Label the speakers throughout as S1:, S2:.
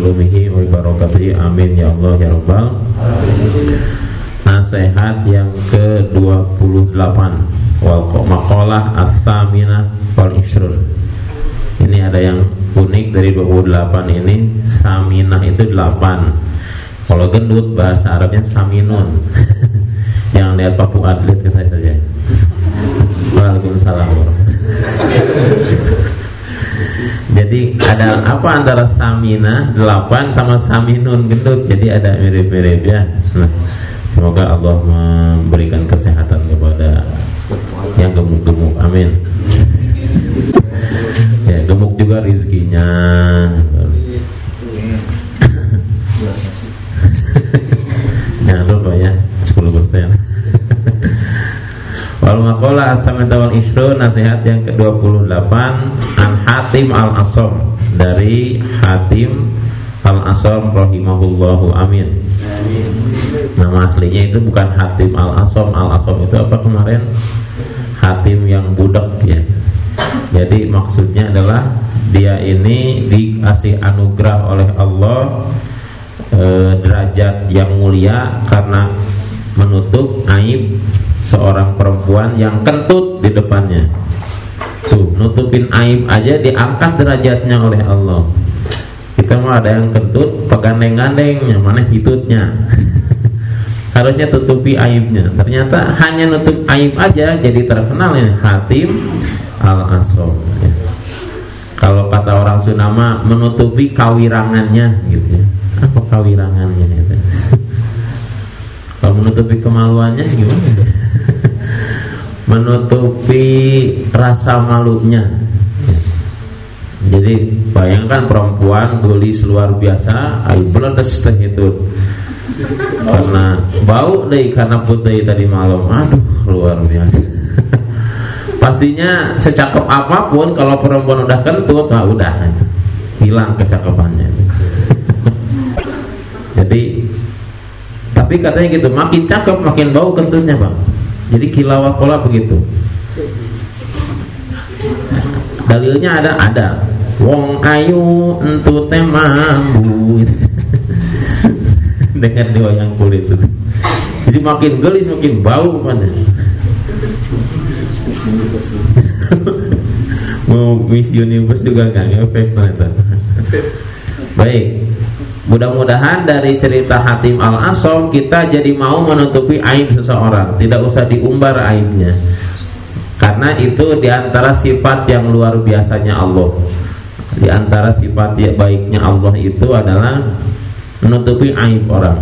S1: biulumihi wa barakatihi Amin ya Allah ya Rabbal Nasihat yang ke-28 Wal maqalah as-samina wal ishrun. Ini ada yang unik dari 28 ini. Saminah itu 8 Kalau gendut bahasa Arabnya saminun. Yang lihat papu atlet ke saya saja. Waalaikumsalam Jadi ada apa antara samina 8 sama saminun gendut Jadi ada mirip-mirip ya. Nah, Semoga Allah memberikan kesehatan kepada yang gemuk-gemuk. Amin. Ya gemuk juga rizkinya. Jangan lupa ya 10 persen. Wal maqala as-samita isru nasihat yang ke-28 An Hatim al-Asom dari Hatim al-Asom rahimahullahu amin. Nama aslinya itu bukan Hatim al-Asom Al-Asom itu apa kemarin? Hatim yang budak ya Jadi maksudnya adalah Dia ini dikasih anugerah oleh Allah eh, Derajat yang mulia Karena menutup aib Seorang perempuan yang kentut di depannya Tuh, nutupin aib aja diangkat derajatnya oleh Allah Kita mau ada yang kentut Pegandeng-gandeng Yang mana hitutnya harusnya tutupi aibnya. Ternyata hanya nutup aib aja jadi terkenal ya Hatim al Asom. Kalau kata orang Sunama menutupi kawirangannya gitu ya. Apa kawirangannya gitu. Kalau menutupi kemaluannya gimana? Menutupi rasa malunya. Jadi bayangkan perempuan gelis luar biasa, aib bledes itu. Karena bau deh karena putih tadi malam. Aduh luar biasa. Pastinya secakep apa pun kalau perempuan udah kentut nah udah itu hilang kecakapannya. Jadi tapi katanya gitu makin cakep makin bau kentutnya bang jadi kilawah pola begitu dalilnya ada ada wong ayu entu temambu dengan wayang kulit itu. Jadi makin gelis makin bau mana. Mau Miss Universe juga nggak ngefek ternyata. Baik, mudah-mudahan dari cerita Hatim Al Asom kita jadi mau menutupi aib seseorang, tidak usah diumbar aibnya. Karena itu di antara sifat yang luar biasanya Allah. Di antara sifat baiknya Allah itu adalah menutupi aib orang.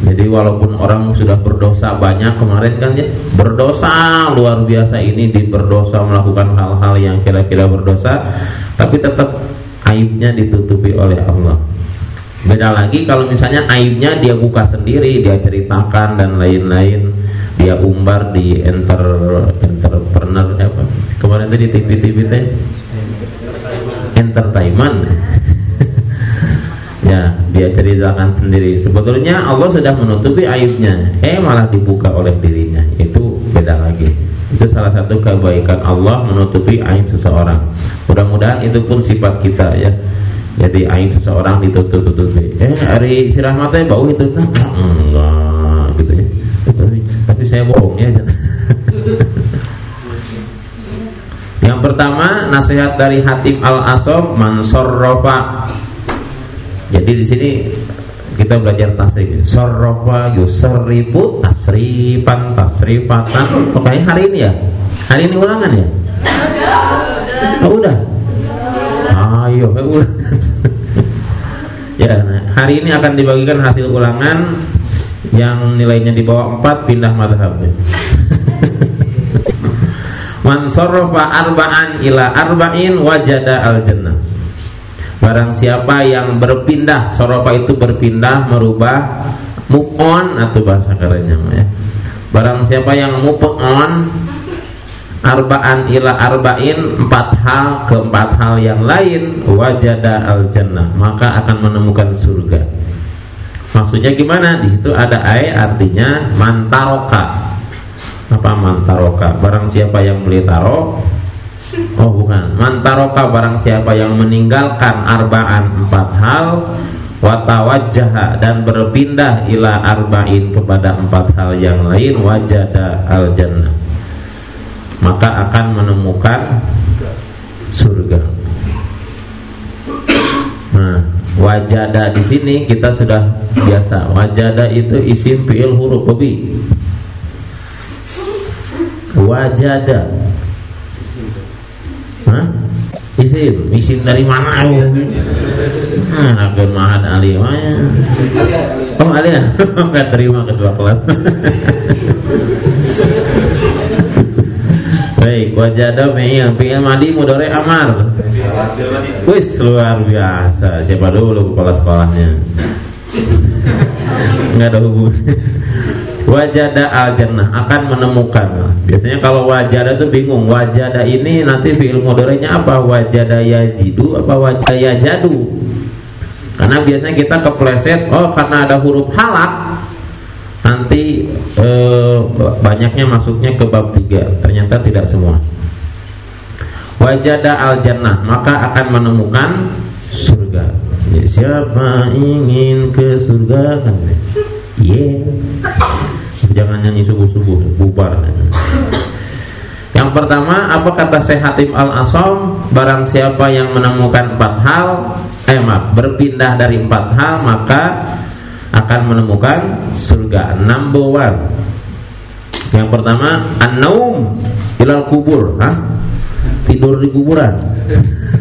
S1: Jadi walaupun orang sudah berdosa banyak kemarin kan ya berdosa luar biasa ini di berdosa melakukan hal-hal yang kira-kira berdosa, tapi tetap aibnya ditutupi oleh Allah. Beda lagi kalau misalnya aibnya dia buka sendiri, dia ceritakan dan lain-lain, dia umbar di enter entrepreneur apa? Kemarin itu di TV-TV teh? Entertainment. Ya dia ceritakan sendiri. Sebetulnya Allah sudah menutupi aibnya eh malah dibuka oleh dirinya. Itu beda lagi. Itu salah satu kebaikan Allah menutupi aib seseorang. Mudah-mudahan itu pun sifat kita ya jadi aib seseorang ditutup-tutup eh hari si rahmatnya bau itu nah, enggak gitu ya tapi, tapi saya bohong ya yang pertama nasihat dari Hatim Al Asom Mansorrofa. Jadi di sini kita belajar tasrif. Sorrofa yusrifu tasrifan tasrifatan. Pokoknya hari ini ya. Hari ini ulangan ya. Oh, udah. Ayo, udah. Ya, hari ini akan dibagikan hasil ulangan yang nilainya di bawah 4 pindah madhabnya. Man arba'an ila arba'in wajada al jannah. Barang siapa yang berpindah, sorofa itu berpindah, merubah, move atau bahasa kerennya ya. Barang siapa yang move arba'an ila arba'in empat hal ke empat hal yang lain wajada al jannah maka akan menemukan surga. Maksudnya gimana? Di situ ada ayat artinya mantaroka. Apa mantaroka? Barang siapa yang beli taro oh bukan. Mantaroka barang siapa yang meninggalkan arbaan empat hal watawajah dan berpindah ila arba'in kepada empat hal yang lain wajada al jannah maka akan menemukan surga nah wajada di sini kita sudah biasa wajada itu isim fiil huruf lebih wajada Hah? Isim, isim dari mana? Nah, akan mahad ali Oh, ali ya? Enggak terima ketua kelas. Baik, wajada yang fi'il madi mudore amar. Wis luar biasa. Siapa dulu kepala sekolahnya? Enggak ada hubungan wajada al jannah akan menemukan biasanya kalau wajada itu bingung wajada ini nanti fiil mudhari'nya apa wajada yajidu apa wajada yajadu karena biasanya kita kepleset oh karena ada huruf halak nanti eh, banyaknya masuknya ke bab tiga. Ternyata tidak semua. Wajada al jannah maka akan menemukan surga. Ya, siapa ingin ke surga? Kan yeah jangan nyanyi subuh-subuh bubar. Yang pertama apa kata Syekh Hatim Al Asom barang siapa yang menemukan empat hal eh maaf berpindah dari empat hal maka akan menemukan surga. Number one yang pertama an-naum ilal kubur. Hah? tidur di kuburan.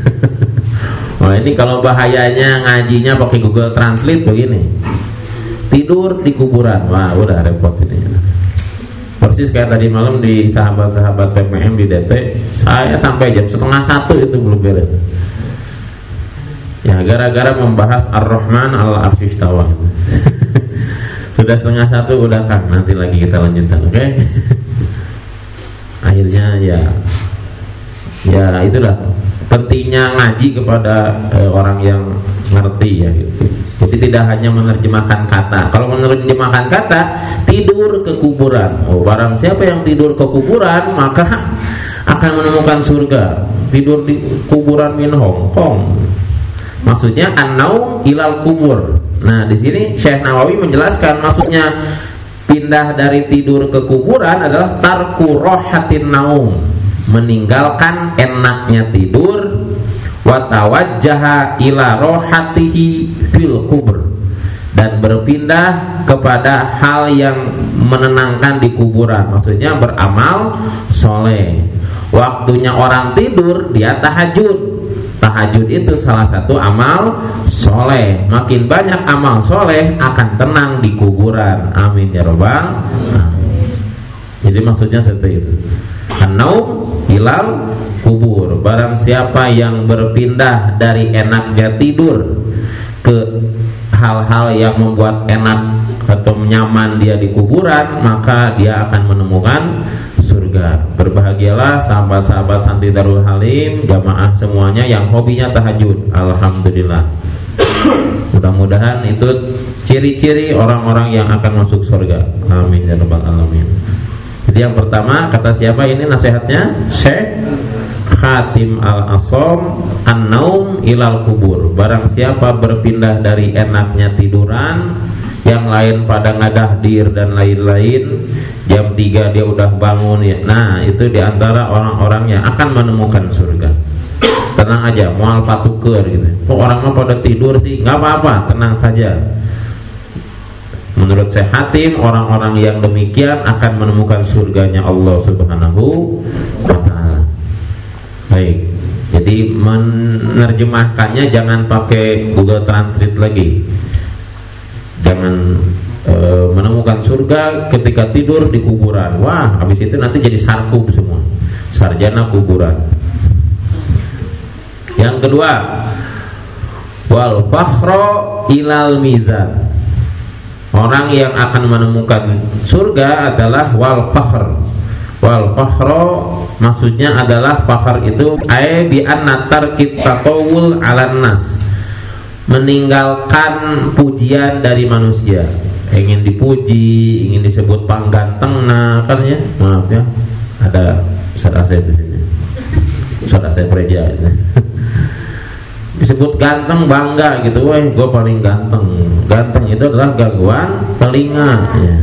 S1: Wah ini kalau bahayanya ngajinya pakai Google Translate begini. Tidur di kuburan. Wah udah repot ini. Persis kayak tadi malam di sahabat-sahabat PPM di DT saya sampai jam setengah satu itu belum beres ya gara-gara membahas Ar-Rahman al Arshistawa sudah setengah satu udah kan nanti lagi kita lanjutkan oke okay? akhirnya ya ya itulah pentingnya ngaji kepada eh, orang yang ngerti ya gitu jadi tidak hanya menerjemahkan kata. Kalau menerjemahkan kata, tidur ke kuburan. Oh, barang siapa yang tidur ke kuburan, maka akan menemukan surga. Tidur di kuburan min Hong Kong. Maksudnya an-naum ilal kubur. Nah, di sini Syekh Nawawi menjelaskan maksudnya pindah dari tidur ke kuburan adalah tarku rohatin naum, meninggalkan enaknya tidur watawajjaha ila rohatihi fil kubur. Dan berpindah kepada hal yang menenangkan di kuburan. Maksudnya beramal soleh. Waktunya orang tidur dia tahajud tahajud itu salah satu amal soleh. Makin banyak amal soleh akan tenang di kuburan. Amin ya robbal jadi maksudnya seperti itu. Anau hilal kubur. Barang siapa yang berpindah dari enaknya tidur Ke hal-hal yang membuat enak atau nyaman dia di kuburan Maka dia akan menemukan surga. Berbahagialah sahabat-sahabat Santi Darul Halim Jamaah semuanya yang hobinya tahajud. Alhamdulillah. Mudah-mudahan itu ciri-ciri orang-orang yang akan masuk surga. Amin ya rabbal alamin. Jadi yang pertama kata siapa ini nasihatnya? Syekh Khatim al-Asom An-Naum ilal kubur. Barang siapa berpindah dari enaknya tiduran Yang lain pada ngadahdir dan lain-lain Jam 3 dia udah bangun ya. Nah itu di antara orang-orang yang akan menemukan surga. Tenang aja, mual patuker gitu. Kok orang mah pada tidur sih? Gak apa-apa, tenang saja. Menurut saya Hatim Orang-orang yang demikian akan menemukan surganya Allah subhanahu wa ta'ala. Baik Jadi menerjemahkannya jangan pakai Google Translate lagi. Jangan e, menemukan surga ketika tidur di kuburan Wah habis itu nanti jadi sarkub semua Sarjana kuburan Yang kedua Wal fakhro ilal mizan Orang yang akan menemukan surga adalah wal fakhr. Wal fakhro maksudnya adalah fakhr itu ay bi anna kita tatawul nas. Meninggalkan pujian dari manusia. Ingin dipuji, ingin disebut pangganteng nah kan ya. Maaf ya. Ada Ustaz saya di sini. Ustaz saya Preja. disebut ganteng bangga gitu wah gue paling ganteng ganteng itu adalah gangguan telinga ya.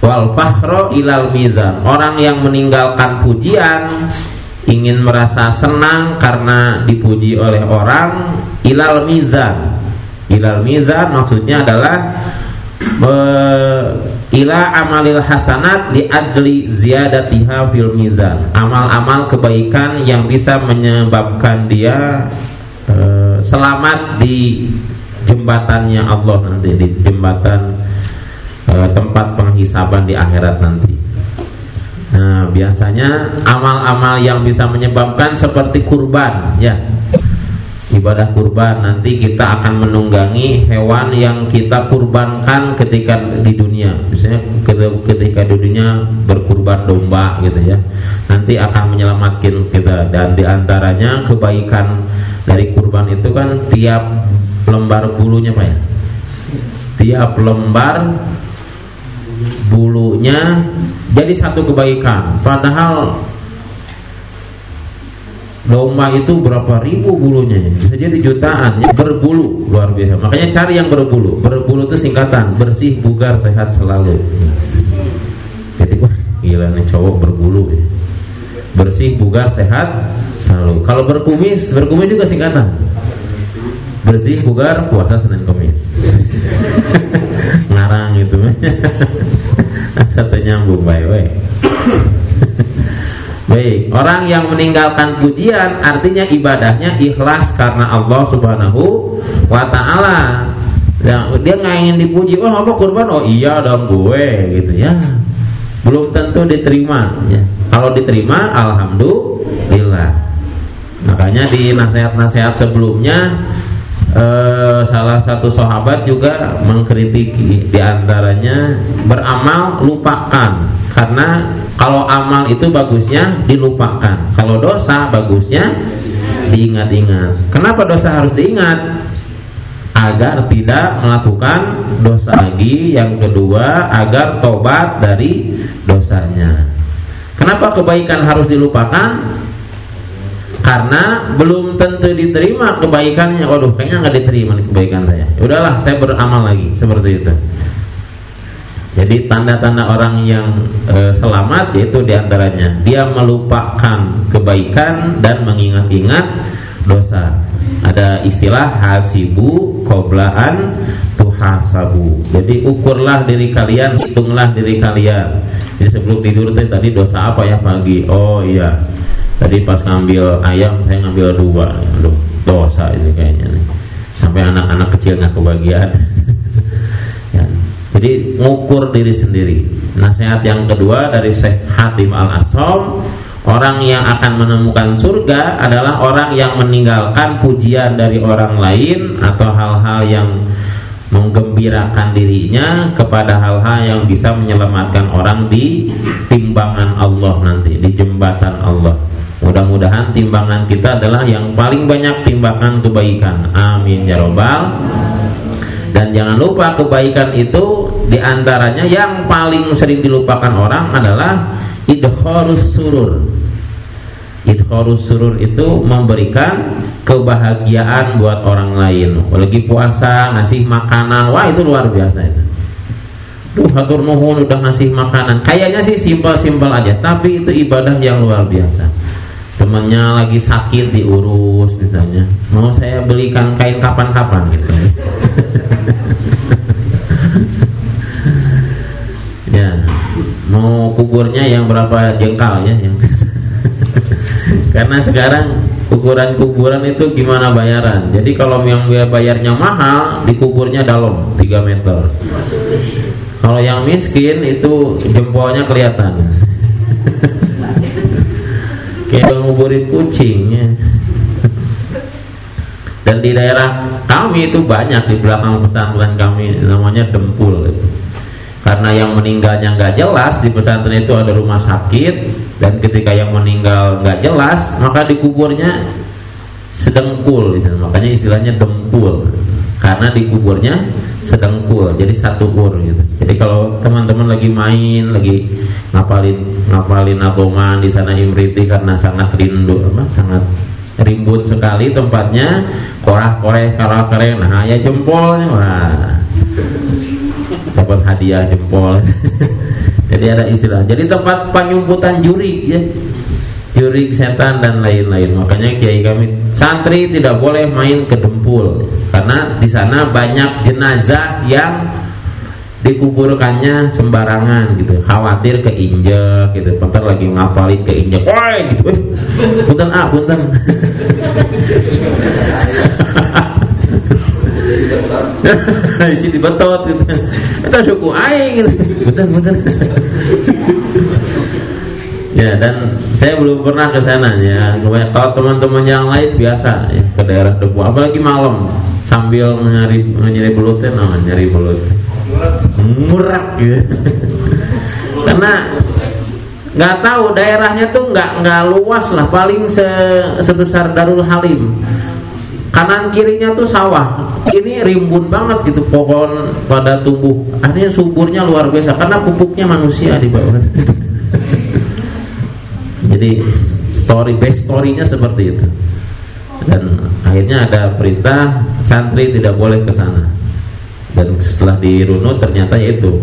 S1: wal fahro ilal mizan orang yang meninggalkan pujian ingin merasa senang karena dipuji oleh orang ilal mizan ilal mizan maksudnya adalah ila amalil hasanat di adli ziyadatiha fil mizan. Amal-amal kebaikan yang bisa menyebabkan dia uh, selamat di jembatannya Allah nanti di jembatan uh, tempat penghisaban di akhirat nanti. Nah biasanya amal-amal yang bisa menyebabkan seperti kurban ya ibadah kurban. Nanti kita akan menunggangi hewan yang kita kurbankan ketika di dunia. Misalnya ketika di dunia berkurban domba gitu ya. Nanti akan menyelamatkan kita. Dan di antaranya kebaikan dari kurban itu kan tiap lembar bulunya pak ya? Tiap lembar bulunya jadi satu kebaikan. Padahal domba itu berapa ribu bulunya bisa jadi jutaan ya, berbulu luar biasa. Makanya cari yang berbulu. Berbulu itu singkatan bersih bugar sehat selalu. Jadi wah gila nih cowok berbulu ya. bersih bugar sehat selalu. Kalau berkumis berkumis juga singkatan. Bersih bugar puasa senin kamis ngarang itu. Satu nyambung baik Baik, orang yang meninggalkan pujian artinya ibadahnya ikhlas karena Allah Subhanahu wa taala. Ya, dia nggak ingin dipuji, oh apa kurban? Oh iya dong gue gitu ya. Belum tentu diterima ya. Kalau diterima alhamdulillah. Makanya di nasihat-nasihat sebelumnya eh, salah satu sahabat juga mengkritiki di antaranya beramal lupakan karena kalau amal itu bagusnya dilupakan. Kalau dosa bagusnya diingat-ingat. Kenapa dosa harus diingat? Agar tidak melakukan dosa lagi. Yang kedua, agar tobat dari dosanya. Kenapa kebaikan harus dilupakan? Karena belum tentu diterima kebaikannya. Waduh, kayaknya nggak diterima kebaikan saya. Ya udahlah, saya beramal lagi seperti itu. Jadi tanda-tanda orang yang e, selamat yaitu di antaranya dia melupakan kebaikan dan mengingat-ingat dosa. Ada istilah hasibu koblaan tuhasabu. Jadi ukurlah diri kalian, hitunglah diri kalian. Jadi sebelum tidur tadi dosa apa ya pagi? Oh iya, tadi pas ngambil ayam saya ngambil dua. Aduh, dosa ini kayaknya nih. Sampai anak-anak kecil nggak kebagian. Jadi ngukur diri sendiri. Nasihat yang kedua dari Syekh Hatim Al-Asom, orang yang akan menemukan surga adalah orang yang meninggalkan pujian dari orang lain atau hal-hal yang menggembirakan dirinya kepada hal-hal yang bisa menyelamatkan orang di timbangan Allah nanti, di jembatan Allah. Mudah-mudahan timbangan kita adalah yang paling banyak timbangan kebaikan. Amin ya robbal dan jangan lupa kebaikan itu di antaranya yang paling sering dilupakan orang adalah idhorus surur idkharus surur itu memberikan kebahagiaan buat orang lain lagi puasa ngasih makanan wah itu luar biasa itu Duh, hatur nuhun udah ngasih makanan. Kayaknya sih simpel-simpel aja, tapi itu ibadah yang luar biasa. Temennya lagi sakit diurus misalnya. Mau saya belikan kain kapan-kapan gitu. ya, mau kuburnya yang berapa jengkal ya Karena sekarang ukuran kuburan itu gimana bayaran. Jadi kalau yang bayarnya mahal, dikuburnya dalam 3 meter. Kalau yang miskin itu jempolnya kelihatan. Kayak nguburin kucing ya. Dan di daerah kami itu banyak di belakang pesantren kami namanya Dempul itu. Karena yang meninggalnya nggak jelas di pesantren itu ada rumah sakit dan ketika yang meninggal nggak jelas maka dikuburnya sedengkul makanya istilahnya dempul karena dikuburnya sedengkul jadi satu ur gitu. Jadi kalau teman-teman lagi main lagi ngapalin ngapalin agoman di sana imriti karena sangat rindu apa sangat rimbun sekali tempatnya korah koreh korah koreh nah ya jempolnya wah dapat hadiah jempol. Jadi ada istilah. Jadi tempat penyumputan juri ya. Juri setan dan lain-lain. Makanya kiai kami santri tidak boleh main ke dempul. Karena di sana banyak jenazah yang dikuburkannya sembarangan gitu. Khawatir keinjek gitu. Bentar lagi ngapalin keinjek. Woi gitu. Punten ah punten isi dibetot gitu itu suku aing gitu punten punten Ya dan saya belum pernah ke sana ya. Kalau teman-teman yang lain biasa ya, ke daerah Debu, apalagi malam sambil nyari nyari belutnya, nah, nyari belut. Murah gitu. Karena nggak tahu daerahnya tuh nggak nggak luas lah, paling se, sebesar Darul Halim. Kanan kirinya tuh sawah. Ini rimbun banget gitu pohon pada tumbuh. Artinya suburnya luar biasa karena pupuknya manusia di bawah. Jadi story base storynya seperti itu. Dan akhirnya ada perintah santri tidak boleh ke sana. Dan setelah dirunut ternyata itu.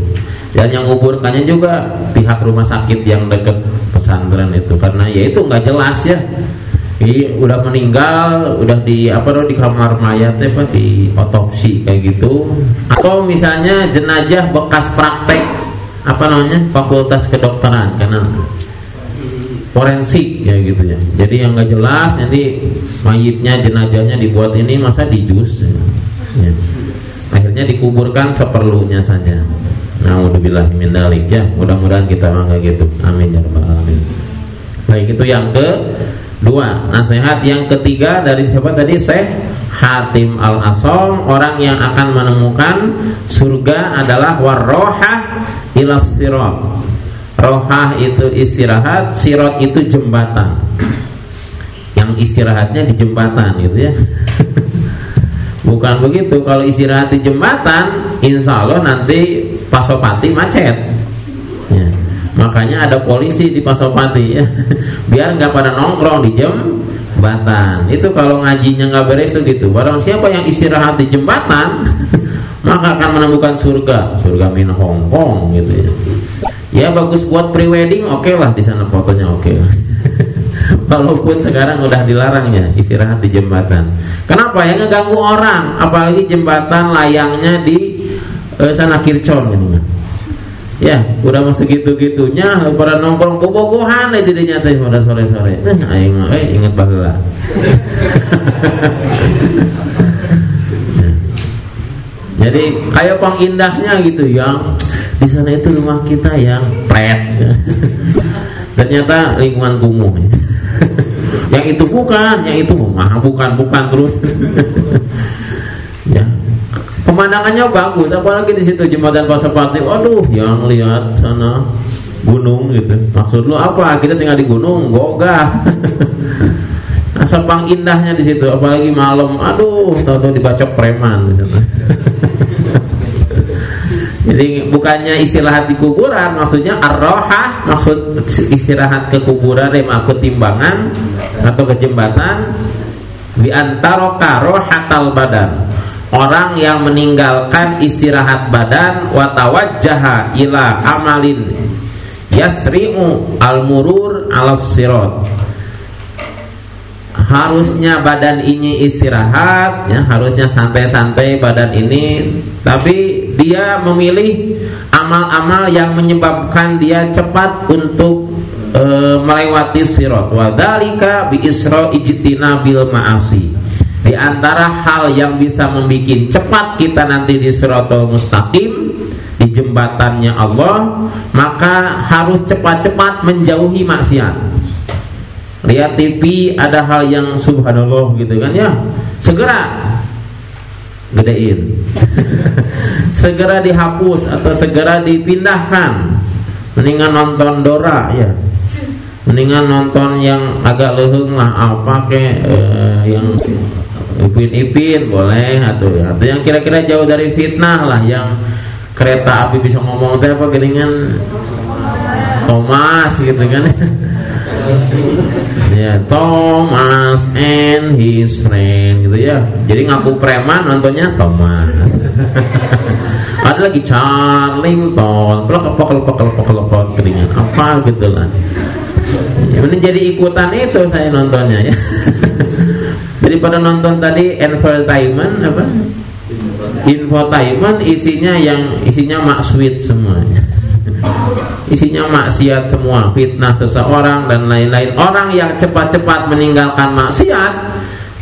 S1: Dan yang nguburkannya juga pihak rumah sakit yang dekat pesantren itu karena ya itu nggak jelas ya. Jadi udah meninggal, udah di apa loh di kamar mayat apa di otopsi kayak gitu. Atau misalnya jenazah bekas praktek apa namanya fakultas kedokteran karena forensik ya gitu ya. Jadi yang nggak jelas nanti mayitnya jenazahnya dibuat ini masa dijus. Ya. Akhirnya dikuburkan seperlunya saja. Nah, dalik ya. Mudah-mudahan kita mangga gitu. Amin ya rabbal alamin. Baik itu yang ke dua. Nasihat yang ketiga dari siapa tadi? Syekh Hatim Al Asom orang yang akan menemukan surga adalah warroha ilas sirat Rohah itu istirahat, sirot itu jembatan. Yang istirahatnya di jembatan gitu ya. Bukan begitu. Kalau istirahat di jembatan, insya Allah nanti Pasopati macet. Ya. Makanya ada polisi di Pasopati ya. Biar nggak pada nongkrong di jembatan. Itu kalau ngajinya nggak beres tuh gitu. Barang siapa yang istirahat di jembatan, maka akan menemukan surga. Surga min Hong Kong gitu ya. Ya bagus buat prewedding oke okay lah di sana fotonya oke. Okay. Walaupun sekarang udah dilarang ya istirahat di jembatan. Kenapa ya ngeganggu orang, apalagi jembatan layangnya di eh, sana Kircon gitu. Ya, udah masuk gitu-gitunya pada nongkrong bobogohan aja jadinya teh pada sore-sore. Eh, aing eh inget baheula. Jadi kayak pang indahnya gitu yang di sana itu rumah kita yang pret ternyata lingkungan kumuh yang itu bukan yang itu mah bukan bukan terus pemandangannya bagus apalagi di situ jembatan Pasopati aduh yang lihat sana gunung gitu. Maksud lu apa? Kita tinggal di gunung gogah. Nah sepang indahnya di situ apalagi malam. Aduh tahu-tahu dibacok preman jadi bukannya istirahat di kuburan, maksudnya arroha, maksud istirahat ke kuburan yang aku timbangan atau ke jembatan di antara hatal badan orang yang meninggalkan istirahat badan watawajjaha ila amalin yasri'u al-murur ala sirat harusnya badan ini istirahat ya harusnya santai-santai badan ini. Tapi dia memilih amal-amal yang menyebabkan dia cepat untuk e, melewati sirat. Wadalika bi isra ijtina bil ma'asi di antara hal yang bisa membuat cepat kita nanti di siratul mustaqim di jembatannya Allah maka harus cepat-cepat menjauhi maksiat. Lihat TV ada hal yang subhanallah gitu kan ya. Segera gedein. Segera dihapus atau segera dipindahkan. Mendingan nonton Dora ya. Mendingan nonton yang agak leheng lah apa ke eh, yang ipin-ipin boleh atau atau yang kira-kira jauh dari fitnah lah yang kereta api bisa ngomong teh apa geningan? Thomas gitu kan. Ya Thomas and his friend gitu ya. Jadi ngaku preman nontonnya Thomas. Ada lagi Charlington. Pelak pelak pelak pelak pelak kelingan apa gitu lah. Ya, ini jadi ikutan itu saya nontonnya ya daripada nonton tadi entertainment apa? Infotainment isinya yang isinya maksud semuanya isinya maksiat semua fitnah seseorang dan lain-lain. Orang yang cepat-cepat meninggalkan maksiat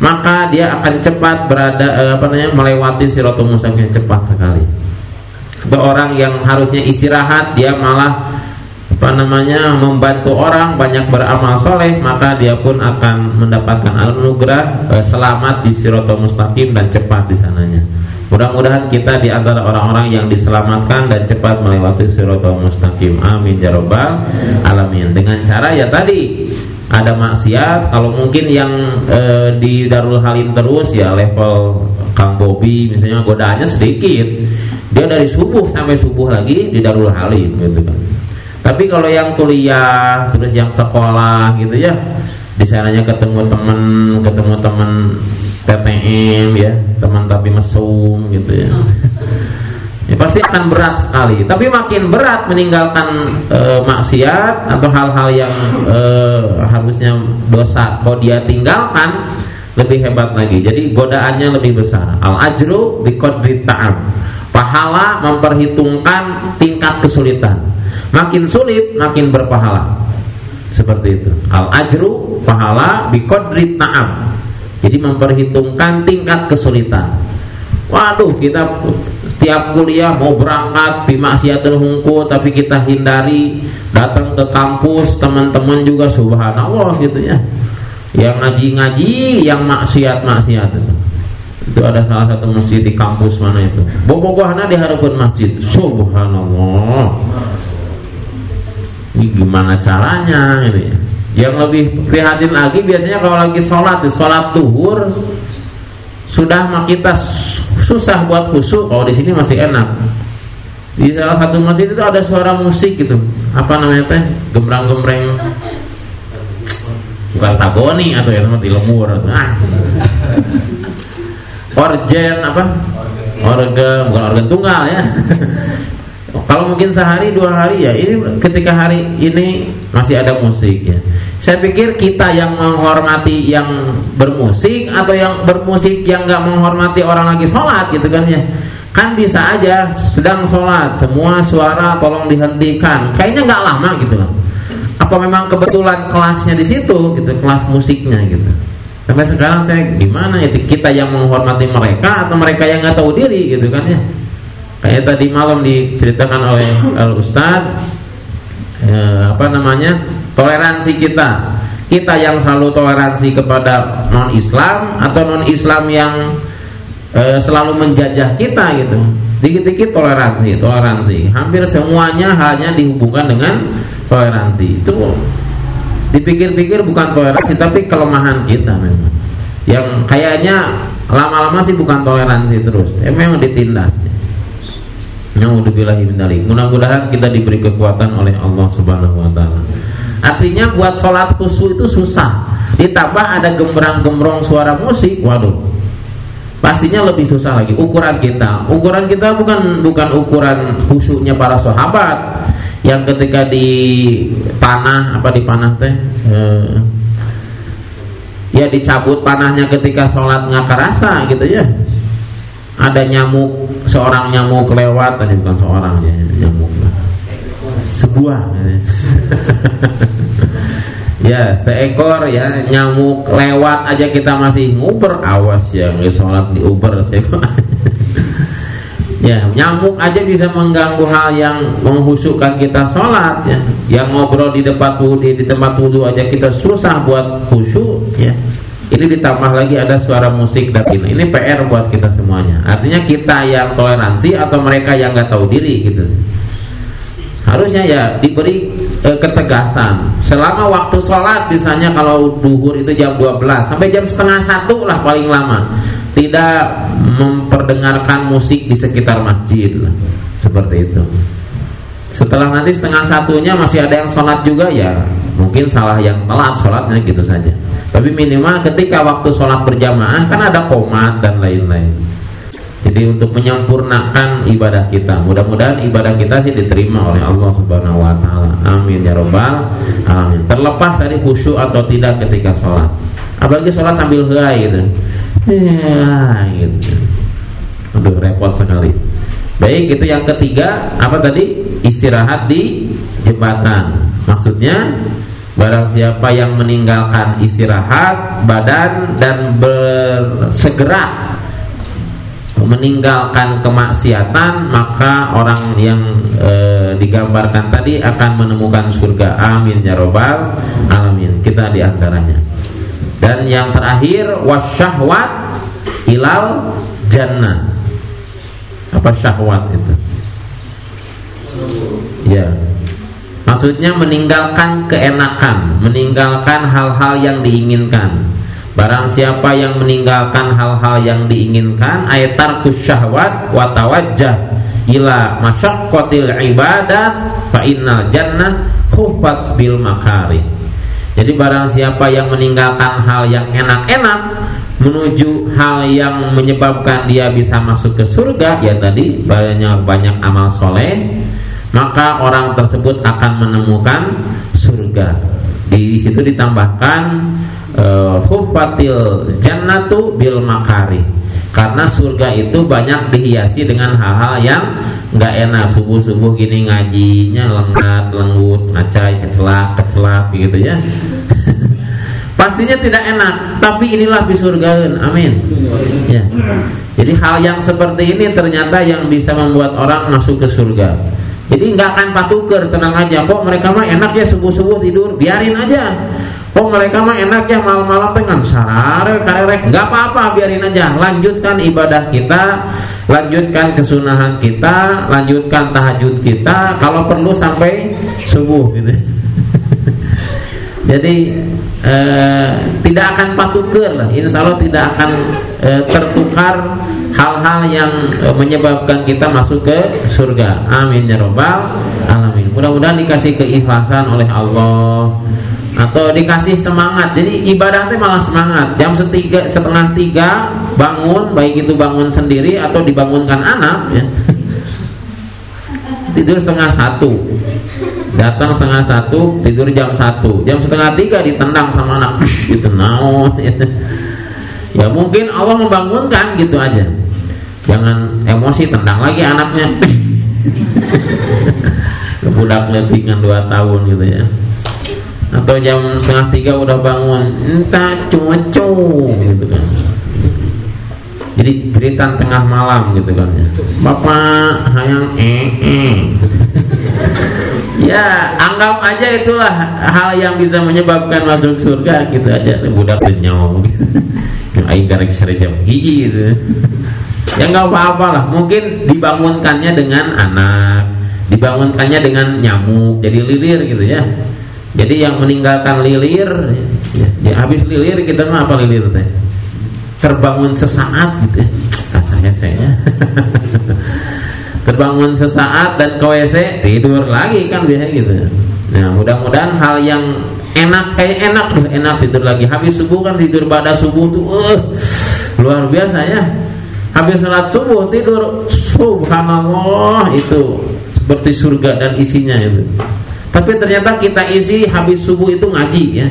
S1: maka dia akan cepat berada eh, apa namanya melewati siratul mustaqim cepat sekali. Atau orang yang harusnya istirahat dia malah apa namanya membantu orang banyak beramal soleh maka dia pun akan mendapatkan anugerah eh, selamat di siratul mustaqim dan cepat di sananya Mudah-mudahan kita di antara orang-orang yang diselamatkan dan cepat melewati siratal mustaqim. Amin ya rabbal alamin. Dengan cara ya tadi ada maksiat, kalau mungkin yang e, di Darul Halim terus ya level Kang Bobi misalnya godaannya sedikit. Dia dari subuh sampai subuh lagi di Darul Halim gitu kan. Tapi kalau yang kuliah terus yang sekolah gitu ya di sananya ketemu teman, ketemu teman TTM ya teman tapi mesum gitu ya. Ya pasti akan berat sekali. Tapi makin berat meninggalkan e, maksiat atau hal-hal yang e, harusnya dosa kalau dia tinggalkan lebih hebat lagi. Jadi godaannya lebih besar. Al ajru biqadri ta'am. Pahala memperhitungkan tingkat kesulitan makin sulit makin berpahala seperti itu al ajru pahala biqadri ta'am jadi memperhitungkan tingkat kesulitan. Waduh, kita tiap kuliah mau berangkat bimaksiatul hungku tapi kita hindari datang ke kampus teman-teman juga subhanallah gitu ya. Yang ngaji-ngaji, yang maksiat-maksiat itu. Ada salah satu masjid di kampus mana itu. Bobogohana diharapkan masjid. Subhanallah. Ini gimana caranya ini? Yang lebih prihatin lagi biasanya kalau lagi sholat, sholat tuhur sudah kita susah buat khusyuk. Kalau di sini masih enak. Di salah satu masjid itu ada suara musik gitu. Apa namanya teh? Gembrang-gembreng. Bukan tagoni atau ya teman di lemur. Ah. Orgen apa? Organ, bukan organ tunggal ya. Kalau mungkin sehari dua hari ya ini ketika hari ini masih ada musik ya. Saya pikir kita yang menghormati yang bermusik atau yang bermusik yang nggak menghormati orang lagi sholat gitu kan ya. Kan bisa aja sedang sholat semua suara tolong dihentikan. Kayaknya nggak lama gitu loh. Apa memang kebetulan kelasnya di situ gitu kelas musiknya gitu. Sampai sekarang saya gimana ya kita yang menghormati mereka atau mereka yang nggak tahu diri gitu kan ya. Kayak tadi malam diceritakan oleh Al Ustad eh, apa namanya toleransi kita. Kita yang selalu toleransi kepada non Islam atau non Islam yang eh, selalu menjajah kita gitu. Dikit-dikit toleransi, toleransi. Hampir semuanya hanya dihubungkan dengan toleransi. Itu dipikir-pikir bukan toleransi tapi kelemahan kita memang. Yang kayaknya lama-lama sih bukan toleransi terus, tapi memang ditindas. Mudah-mudahan kita diberi kekuatan oleh Allah Subhanahu wa taala. Artinya buat sholat khusyuk itu susah. ditambah ada gembrang-gembrong suara musik waduh. Pastinya lebih susah lagi. Ukuran kita. Ukuran kita bukan bukan ukuran khusyuknya para sahabat. Yang ketika di panah apa di panah teh? Eh, ya dicabut panahnya ketika sholat nggak kerasa gitu ya ada nyamuk seorang nyamuk lewat tadi bukan seorang ya nyamuk. Sebuah ya. Seekor ya nyamuk lewat aja kita masih nguber. Awas ya sholat di uber ya nyamuk aja bisa mengganggu hal yang menghusukkan kita sholat ya. Yang ngobrol di depan wudhu di tempat wudhu aja kita susah buat khusyuk ya ini ditambah lagi ada suara musik dan ini. PR buat kita semuanya. Artinya kita yang toleransi atau mereka yang nggak tahu diri gitu. Harusnya ya diberi e, ketegasan. Selama waktu sholat misalnya kalau duhur itu jam 12 sampai jam setengah satu lah paling lama. Tidak memperdengarkan musik di sekitar masjid. Seperti itu. Setelah nanti setengah satunya masih ada yang sholat juga ya mungkin salah yang telat sholatnya gitu saja. Tapi minimal ketika waktu sholat berjamaah kan ada komat dan lain-lain. Jadi untuk menyempurnakan ibadah kita, mudah-mudahan ibadah kita sih diterima oleh Allah Subhanahu Wa Taala. Amin ya robbal alamin. Terlepas dari khusyuk atau tidak ketika sholat, apalagi sholat sambil helai gitu, gitu. Aduh repot sekali. Baik itu yang ketiga apa tadi istirahat di jembatan. Maksudnya Barang siapa yang meninggalkan istirahat badan dan bersegera meninggalkan kemaksiatan maka orang yang e, digambarkan tadi akan menemukan surga. Amin ya robbal alamin. Kita di antaranya dan yang terakhir wasyahwat ilal jannah. Apa syahwat itu? Ya Maksudnya meninggalkan keenakan, meninggalkan hal-hal yang diinginkan. Barang siapa yang meninggalkan hal-hal yang diinginkan, ayatar syahwat wa tawajjah ila masyaqqatil ibadat fa innal jannah khuffat bil makari. Jadi barang siapa yang meninggalkan hal yang enak-enak menuju hal yang menyebabkan dia bisa masuk ke surga, ya tadi banyak banyak amal soleh, maka orang tersebut akan menemukan surga. Di situ ditambahkan hufatil jannatu bil makari. Karena surga itu banyak dihiasi dengan hal-hal yang nggak enak. Subuh-subuh gini ngajinya lengat, lenggut, ngacai, kecelak, kecelak gitu ya. Pastinya tidak enak, tapi inilah di surga. Amin. Ya. Jadi hal yang seperti ini ternyata yang bisa membuat orang masuk ke surga. Jadi nggak akan patuker, tenang aja. Kok mereka mah enak ya subuh-subuh tidur, biarin aja. Kok mereka mah enak ya malam-malam pengen sarar karerek, nggak apa-apa, biarin aja. Lanjutkan ibadah kita, lanjutkan kesunahan kita, lanjutkan tahajud kita. Kalau perlu sampai subuh gitu. Jadi eh, tidak akan patuker lah, insya Allah tidak akan eh, tertukar hal-hal yang e, menyebabkan kita masuk ke surga. Amin ya robbal alamin. Mudah-mudahan dikasih keikhlasan oleh Allah atau dikasih semangat. Jadi ibadahnya malah semangat. Jam setiga, setengah tiga bangun, baik itu bangun sendiri atau dibangunkan anak. Ya. Tidur setengah satu datang setengah satu tidur jam satu jam setengah tiga ditendang sama anak itu naon ya mungkin Allah membangunkan gitu aja jangan emosi tendang lagi anaknya. Budak letingan dua tahun gitu ya. Atau jam setengah tiga udah bangun entah cucu gitu kan. Jadi cerita tengah malam gitu kan ya. Bapak hayang eh eh ya anggap aja itulah hal yang bisa menyebabkan masuk surga gitu aja. Budak lenyong. Yang aing karek jam hiji gitu ya nggak apa-apa lah. Mungkin dibangunkannya dengan anak dibangunkannya dengan nyamuk jadi lilir gitu ya. Jadi yang meninggalkan lilir ya, ya habis lilir kita mah apa lilir teh? Terbangun sesaat gitu ya. Ah, saya. Terbangun sesaat dan ke WC tidur lagi kan biasanya gitu. Nah mudah-mudahan hal yang enak kayak enak tuh enak tidur lagi. Habis subuh kan tidur pada subuh tuh uh, luar biasa ya habis sholat subuh tidur subhanallah itu seperti surga dan isinya itu. Tapi ternyata kita isi habis subuh itu ngaji ya.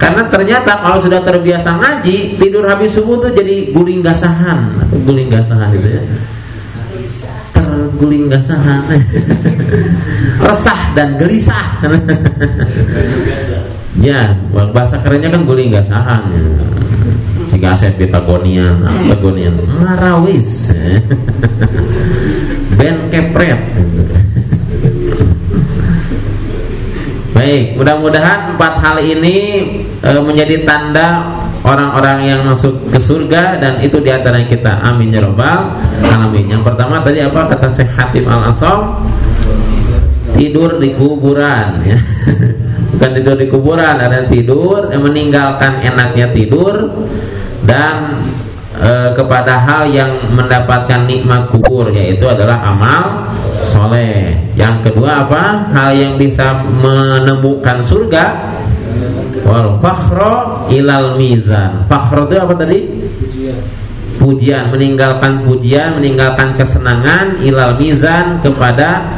S1: Karena ternyata kalau sudah terbiasa ngaji tidur habis subuh tuh jadi guling gasahan. Guling gasahan gitu ya? Terguling gasahan. Resah dan gelisah. Ya bahasa kerennya kan guling gasahan ya. Jika aset Pitagonian Pitagonian Marawis Ben Kepret Baik, mudah-mudahan empat hal ini e, menjadi tanda orang-orang yang masuk ke surga dan itu di antara kita. Amin ya robbal alamin. Yang pertama tadi apa kata Syekh Hatim Al Asom? Tidur di kuburan ya. Bukan tidur di kuburan, ada tidur yang meninggalkan enaknya tidur dan e, kepada hal yang mendapatkan nikmat kubur yaitu adalah amal soleh. Yang kedua apa? Hal yang bisa menemukan surga. Wal fakhro ilal mizan. Fakhro itu apa tadi? Pujian. meninggalkan pujian, meninggalkan kesenangan ilal mizan kepada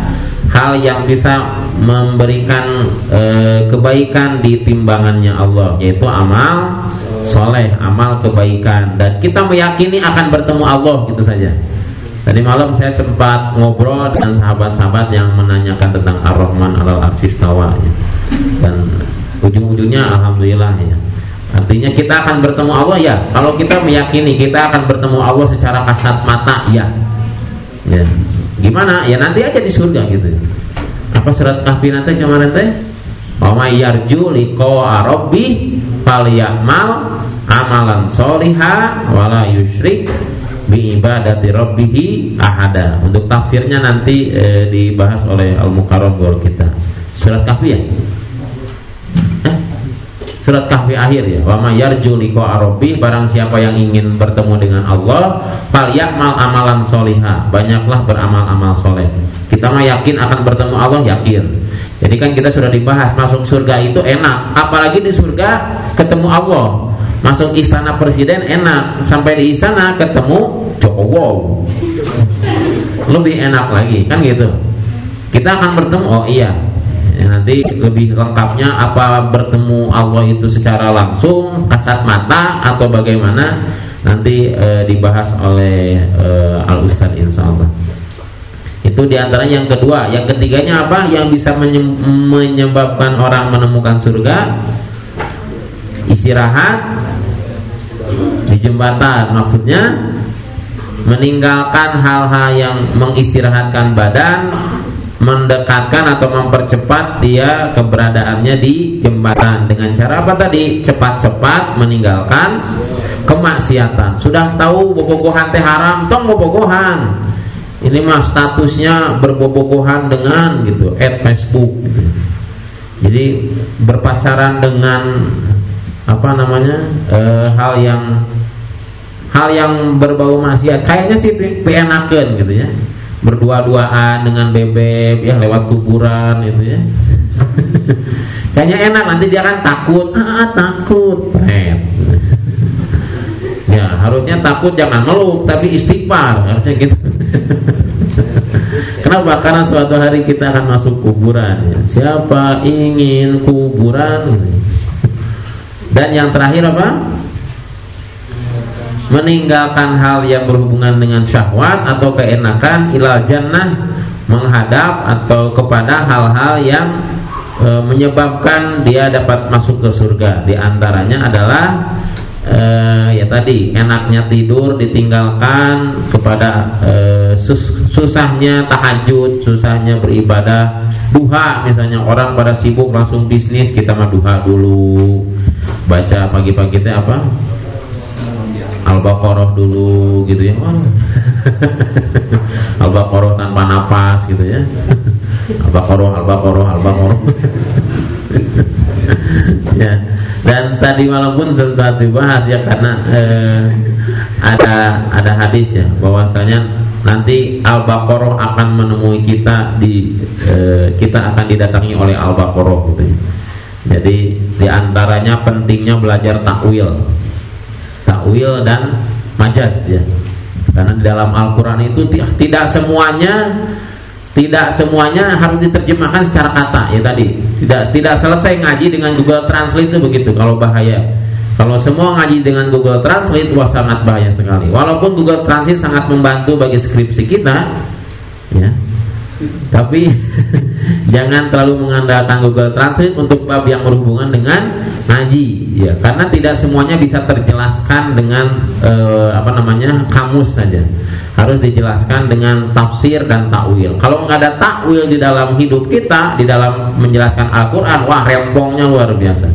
S1: hal yang bisa memberikan e, kebaikan di timbangannya Allah yaitu amal soleh, amal kebaikan dan kita meyakini akan bertemu Allah gitu saja. Tadi malam saya sempat ngobrol dengan sahabat-sahabat yang menanyakan tentang Ar-Rahman alal arsistawa ya. Dan ujung-ujungnya Alhamdulillah ya Artinya kita akan bertemu Allah ya Kalau kita meyakini kita akan bertemu Allah secara kasat mata ya Ya Gimana? Ya nanti aja di surga gitu Apa surat kahfi nanti kemarin teh? Wa may yarju liqa rabbi falyamal amalan soliha wala yusyrik bi ibadati rabbihi ahada. Untuk tafsirnya nanti e, dibahas oleh Al-Mukarram kita. Surat Kahfi ya? Eh? Surat Kahfi akhir ya. Wa may yarju liqa barang siapa yang ingin bertemu dengan Allah, fal ya'mal amalan soliha. Banyaklah beramal amal soleh. Kita mah yakin akan bertemu Allah, yakin. Jadi kan kita sudah dibahas masuk surga itu enak, apalagi di surga ketemu Allah. Masuk istana presiden enak, sampai di istana ketemu Jokowi. Lebih enak lagi, kan gitu. Kita akan bertemu, oh iya. Ya, nanti lebih lengkapnya apa bertemu Allah itu secara langsung, kasat mata atau bagaimana nanti e, dibahas oleh e, Al Ustaz insyaallah. Itu di antaranya yang kedua. Yang ketiganya apa? Yang bisa menyebabkan orang menemukan surga istirahat jembatan. Maksudnya meninggalkan hal-hal yang mengistirahatkan badan mendekatkan atau mempercepat dia keberadaannya di jembatan. Dengan cara apa tadi? Cepat-cepat meninggalkan kemaksiatan. Sudah tahu bobogohan teh haram tong bobogohan. Ini mah statusnya berbobogohan dengan gitu at Facebook gitu. jadi berpacaran dengan apa namanya e, hal yang hal yang berbau maksiat kayaknya sih pienaken gitu ya berdua-duaan dengan bebek ya lewat kuburan gitu ya kayaknya enak nanti dia kan takut ah takut Red. ya harusnya takut jangan meluk tapi istighfar harusnya gitu Kenapa? Karena suatu hari kita akan masuk kuburan. Ya. Siapa ingin kuburan? Dan yang terakhir apa? Meninggalkan hal yang berhubungan dengan syahwat atau keenakan ilal jannah menghadap atau kepada hal-hal yang e, menyebabkan dia dapat masuk ke surga. Di antaranya adalah e, ya tadi enaknya tidur ditinggalkan kepada e, sus, susahnya tahajud, susahnya beribadah, duha misalnya orang pada sibuk langsung bisnis kita mah duha dulu. Baca pagi-pagi teh apa Al-Baqarah dulu gitu ya. Oh. Al-Baqarah tanpa napas gitu ya. Al-Baqarah Al-Baqarah Al-Baqarah. Ya. Dan tadi malam pun sempat dibahas ya karena eh, ada ada hadis ya bahwasanya nanti Al-Baqarah akan menemui kita di eh, kita akan didatangi oleh Al-Baqarah gitu ya. Jadi di antaranya pentingnya belajar takwil, takwil dan majaz ya. Karena di dalam Al-Quran itu tidak semuanya tidak semuanya harus diterjemahkan secara kata ya tadi. Tidak tidak selesai ngaji dengan Google Translate itu begitu kalau bahaya. Kalau semua ngaji dengan Google Translate wah sangat bahaya sekali. Walaupun Google Translate sangat membantu bagi skripsi kita ya. Tapi jangan terlalu mengandalkan Google Translate untuk bab yang berhubungan dengan ngaji. Ya karena tidak semuanya bisa terjelaskan dengan eh, apa namanya kamus saja. Harus dijelaskan dengan tafsir dan takwil. Kalau nggak ada takwil di dalam hidup kita di dalam menjelaskan Al-Quran wah rempongnya luar biasa.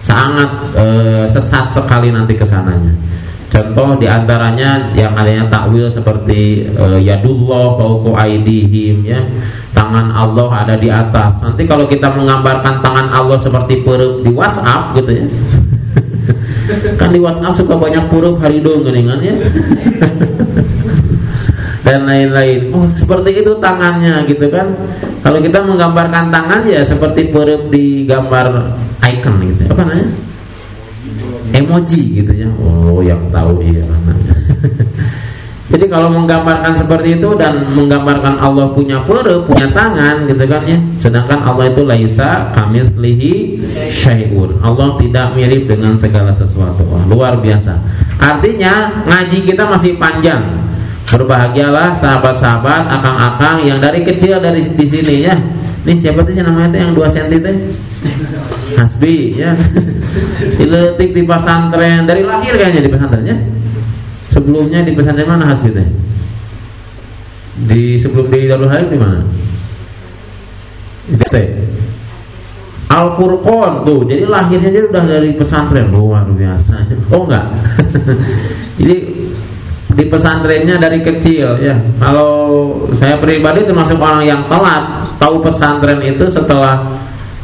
S1: Sangat eh, sesat sekali nanti ke sananya Contoh di antaranya yang adanya takwil seperti uh, yadullah fauqu aidihim ya. Tangan Allah ada di atas. Nanti kalau kita menggambarkan tangan Allah seperti perut di WhatsApp gitu ya. kan di WhatsApp suka banyak huruf haridung geningan ya. dan lain-lain. Oh, seperti itu tangannya gitu kan. Kalau kita menggambarkan tangan ya seperti perut di gambar icon gitu. Apa namanya? Emoji gitu ya oh yang tahu iya jadi kalau menggambarkan seperti itu dan menggambarkan Allah punya perut, punya tangan gitu kan ya. Sedangkan Allah itu laisa kamislihi syai'un. Allah tidak mirip dengan segala sesuatu. Wah, luar biasa. Artinya ngaji kita masih panjang. Berbahagialah sahabat-sahabat, akang-akang yang dari kecil dari di sini ya. Nih siapa tuh namanya yang 2 cm teh? Hasbi ya. Diletik di pesantren dari lahir kayaknya di pesantrennya. Sebelumnya di pesantren mana Hasbi teh? Di sebelum di Darul Halim di mana? Teh. Al Furqon tuh, jadi lahirnya dia udah dari pesantren luar biasa. Oh enggak. jadi di pesantrennya dari kecil ya. Kalau saya pribadi termasuk orang yang telat tahu pesantren itu setelah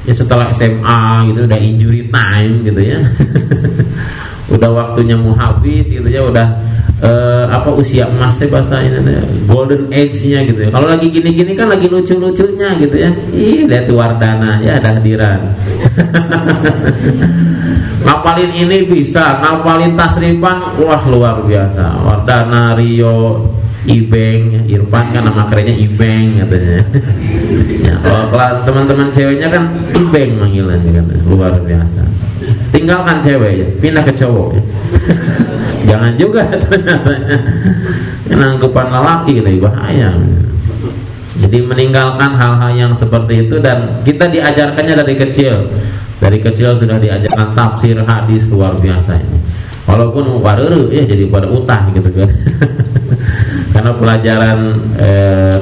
S1: ya setelah SMA gitu udah injury time gitu ya udah waktunya mau habis gitu ya udah uh, apa usia emasnya bahasa ini golden age-nya gitu ya. Kalau lagi gini-gini kan lagi lucu-lucunya gitu ya. Ih, lihat Wardana ya ada hadiran. ngapalin ini bisa, ngapalin tasrifan wah luar biasa. Wardana Rio Ibeng, Irfan kan nama kerennya Ibeng katanya. ya, kalau teman-teman ceweknya kan Ibeng manggilannya kan, luar biasa. Tinggalkan cewek ya, pindah ke cowok ya. Jangan juga ternyata. Nangkupan lelaki gitu bahaya. Jadi meninggalkan hal-hal yang seperti itu dan kita diajarkannya dari kecil. Dari kecil sudah diajarkan tafsir hadis luar biasa ini. Walaupun waruru ya jadi pada utah gitu kan. karena pelajaran e,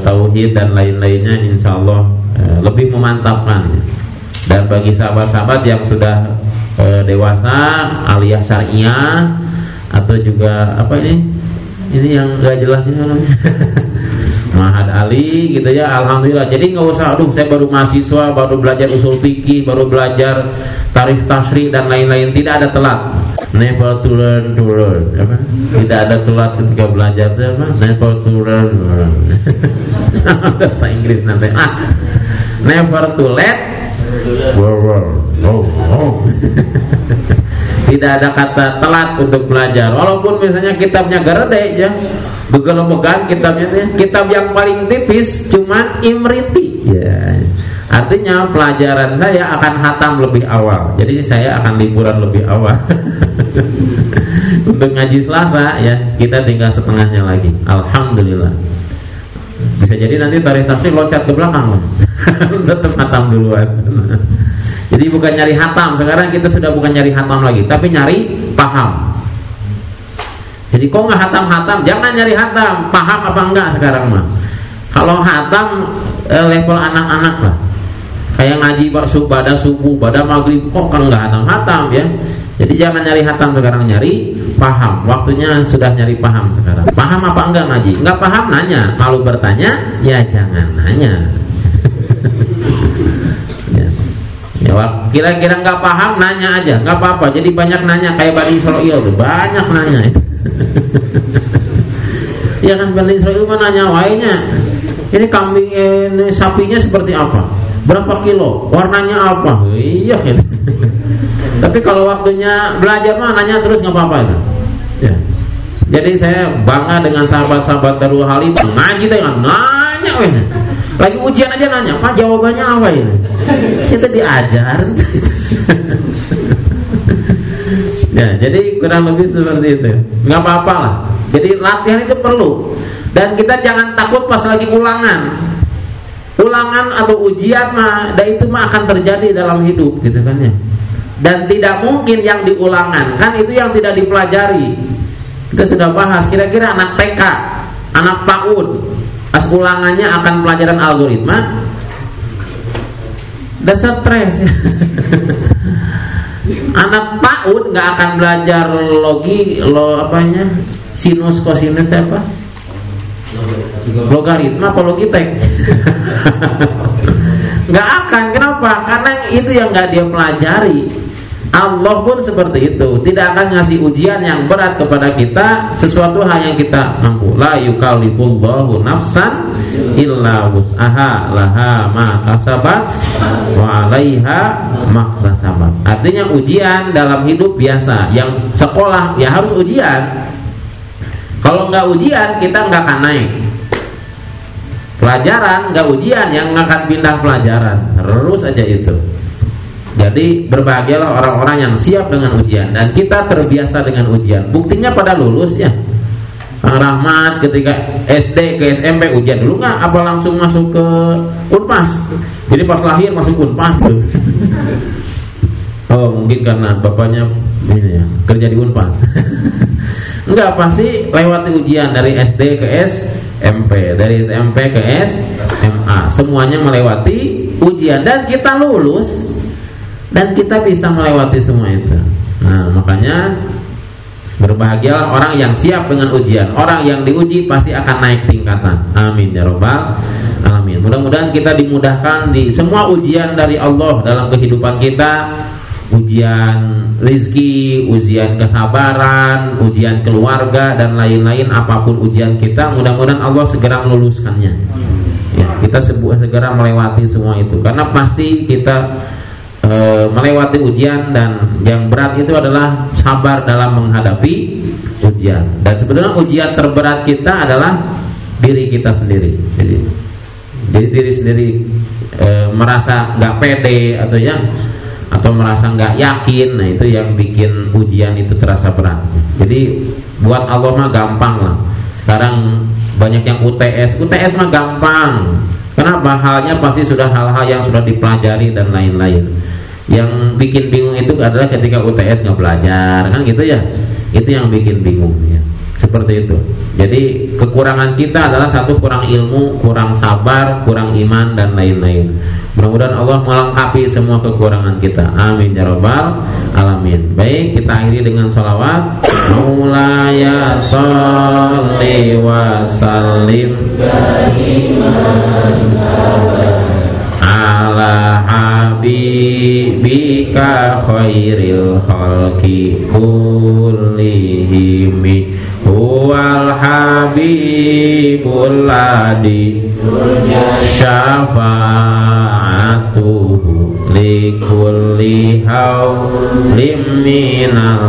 S1: tauhid dan lain-lainnya insya Allah e, lebih memantapkan. Dan bagi sahabat-sahabat yang sudah e, dewasa aliyah syariah atau juga apa ini? Ini yang gak jelas ini namanya Mahad Ali gitu ya Alhamdulillah. Jadi nggak usah aduh saya baru mahasiswa baru belajar usul fikih baru belajar tarif tasri dan lain-lain. Tidak ada telat. Never to learn to learn apa? tidak ada telat ketika belajar apa? Never to learn to learn. Bahasa Inggris nanti. Ah never to let oh, oh. tidak ada kata telat untuk belajar. Walaupun misalnya kitabnya gerde ya Begal megang kitabnya kitab yang paling tipis cuma Imriti. Ya artinya pelajaran saya akan hatam lebih awal. Jadi saya akan liburan lebih awal. Untuk ngaji Selasa ya kita tinggal setengahnya lagi. Alhamdulillah. Bisa jadi nanti tarikh tasbih loncat ke belakang tetap hatam duluan. Jadi bukan nyari hatam. Sekarang kita sudah bukan nyari hatam lagi tapi nyari paham jadi kok nggak hatam-hatam? Jangan nyari hatam. Paham apa enggak sekarang mah? Kalau hatam eh, level anak-anak lah. Kayak ngaji bakso pada subuh, pada maghrib kok kan nggak hatam-hatam ya? Jadi jangan nyari hatam sekarang nyari paham. Waktunya sudah nyari paham sekarang. Paham apa enggak ngaji? Enggak paham nanya. Malu bertanya? Ya jangan nanya. ya. Ya, kira-kira nggak paham nanya aja, nggak apa-apa. Jadi banyak nanya kayak Bani Israel tuh, banyak nanya itu. ya kan Bani Israel mana nanya Ini kambing ini sapinya seperti apa? berapa kilo? Warnanya apa? Iya gitu. tapi kalau waktunya belajar mah nanya terus nggak apa-apa itu ya. Jadi saya bangga dengan sahabat-sahabat Darul Halim ngaji teh nanya weh. Lagi ujian aja nanya pak jawabannya apa ini? Tuh diajar ya jadi kurang lebih seperti itu. Nggak apa-apa lah. Jadi latihan itu perlu. Dan kita jangan takut pas lagi ulangan. Ulangan atau ujian mah dan itu mah akan terjadi dalam hidup gitu kan ya. Dan tidak mungkin yang diulangan. Kan itu yang tidak dipelajari. Kita sudah bahas kira-kira anak TK anak PAUD pas ulangannya akan pelajaran algoritma? Dan stres anak PAUD nggak akan belajar logi lo apanya? Sinus kosinus apa? Logaritma apa logitek nggak akan kenapa? Karena itu yang nggak dia pelajari Allah pun seperti itu. Tidak akan ngasih ujian yang berat kepada kita sesuatu hal yang kita mampu. La yukallifullahu nafsan illa wus'aha laha ma kasabat wa 'alaiha ma kasabat. Artinya ujian dalam hidup biasa yang sekolah ya harus ujian. Kalau nggak ujian kita nggak akan naik. Pelajaran nggak ujian yang akan pindah pelajaran. Terus aja itu jadi berbahagialah orang-orang yang siap dengan ujian dan kita terbiasa dengan ujian. Buktinya pada lulus ya. Kang Rahmat ketika SD ke SMP ujian dulu nggak apa langsung masuk ke Unpas. Jadi pas lahir masuk Unpas tuh. Oh mungkin karena bapaknya ini ya kerja di Unpas. Enggak pasti lewati ujian dari SD ke SMP, dari SMP ke SMA, semuanya melewati ujian dan kita lulus dan kita bisa melewati semua itu. Nah, makanya berbahagialah orang yang siap dengan ujian. Orang yang diuji pasti akan naik tingkatan. Amin ya robbal alamin. Mudah-mudahan kita dimudahkan di semua ujian dari Allah dalam kehidupan kita. Ujian rizki, ujian kesabaran, ujian keluarga dan lain-lain apa pun ujian kita, mudah-mudahan Allah segera meluluskannya. Ya, kita segera melewati semua itu karena pasti kita e, melewati ujian dan yang berat itu adalah sabar dalam menghadapi ujian. Dan sebenarnya ujian terberat kita adalah diri kita sendiri. Jadi, jadi diri sendiri e, merasa nggak pede atau ya atau merasa nggak yakin, nah itu yang bikin ujian itu terasa berat. Jadi buat Allah mah gampang lah. Sekarang banyak yang UTS, UTS mah gampang. Kenapa? Halnya pasti sudah hal-hal yang sudah dipelajari dan lain-lain. Yang bikin bingung itu adalah ketika UTS nggak belajar, kan gitu ya. Itu yang bikin bingung ya. Seperti itu. Jadi kekurangan kita adalah satu kurang ilmu, kurang sabar, kurang iman dan lain-lain. Mudah-mudahan Allah melengkapi semua kekurangan kita. Amin ya rabbal alamin. Baik, kita akhiri dengan salawat. Maulaya sholli wa sallim ala habibika khairil khalqi kullihim huwal habibul ladi syafa'atuhu likulli hawlim minal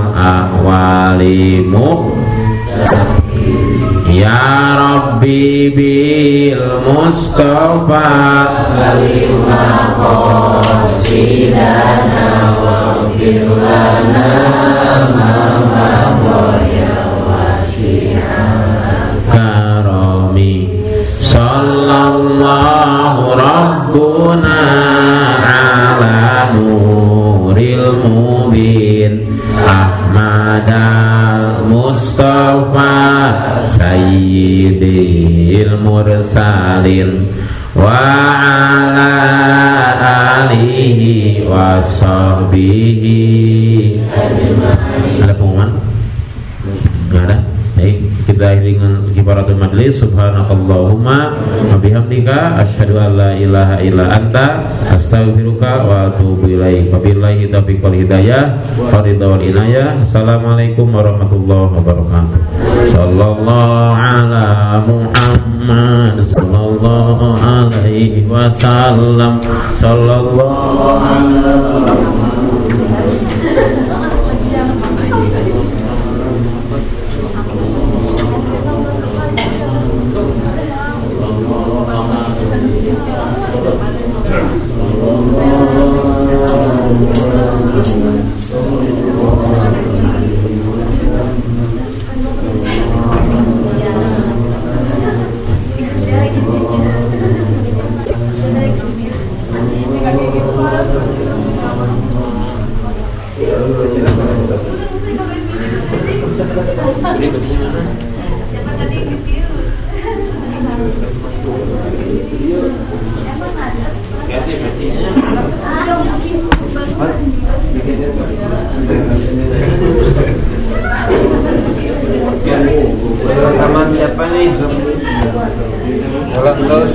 S1: Ya Rabbi bil Mustafa. Lima qasidana wa firlana Mama karami sallallahu rabbuna ala nuril mubin ahmad al mustafa sayyidil mursalin wa ala alihi wa sahbihi ada pengumuman? Enggak ada? Kita dengan kifaratul majlis. Subhanakallahumma wa bihamdika asyhadu an la ilaha illa anta astaghfiruka wa atubu ilaik. Wabillahi taufiq wal hidayah wa inayah. Assalamualaikum warahmatullahi wabarakatuh. Sallallahu ala muhammad sallallahu alaihi wasallam. Sallallahu alaihi
S2: Rekaman siapa nih? Kalau terus